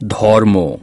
ধর্ম